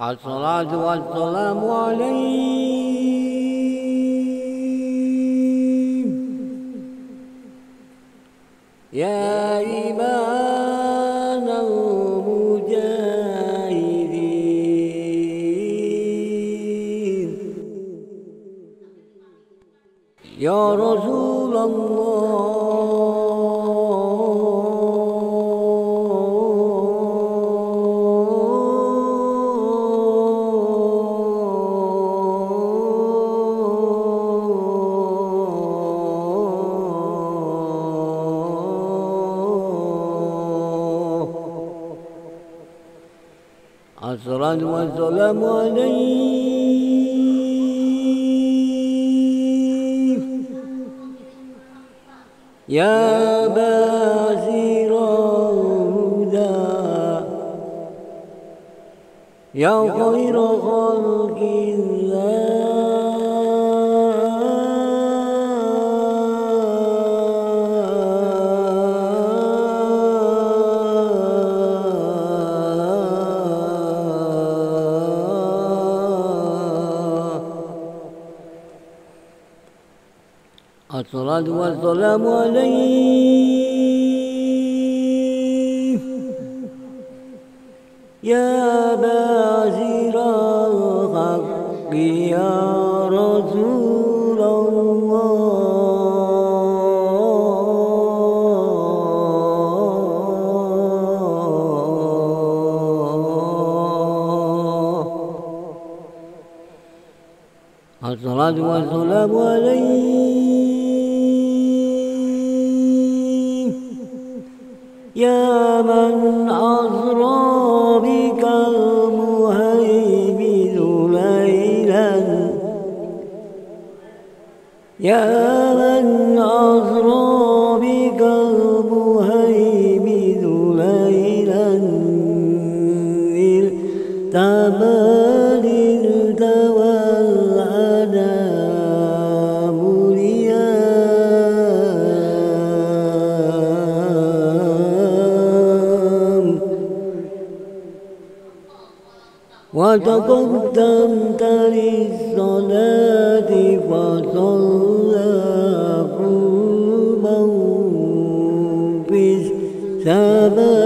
الصلاة والسلام عليه يا إيمان المجاهدين. يا رسول الله. الصلاة والسلام عليك. يا بازر الهدى يا خير خلق الله الصلاة والسلام عليه يا بازر الحق يا رسول الله. الصلاة والسلام عليه يا من أسرى بك المهيمن ليلا. يا من أسرى بك المهيمن ليلا. وتقدمت للصلاة فصلى قلوبا في السماء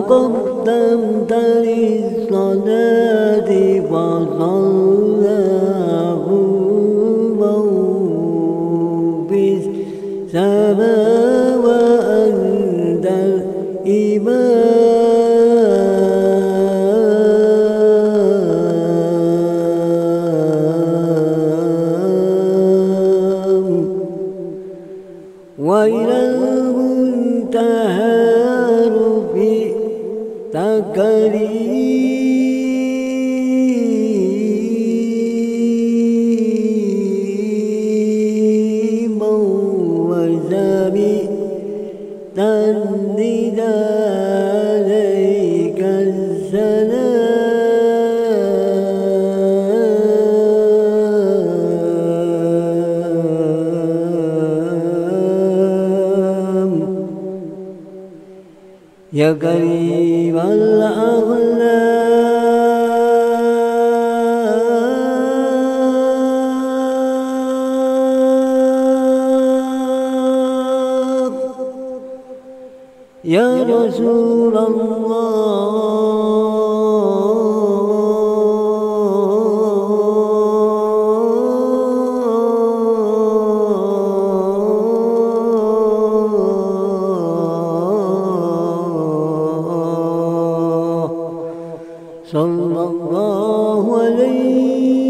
وتقدمت للصلاة فصلى قوما بالسماء وأنت الإمام وإلى يا كريم الأخلاق يا رسول الله. صلى الله عليه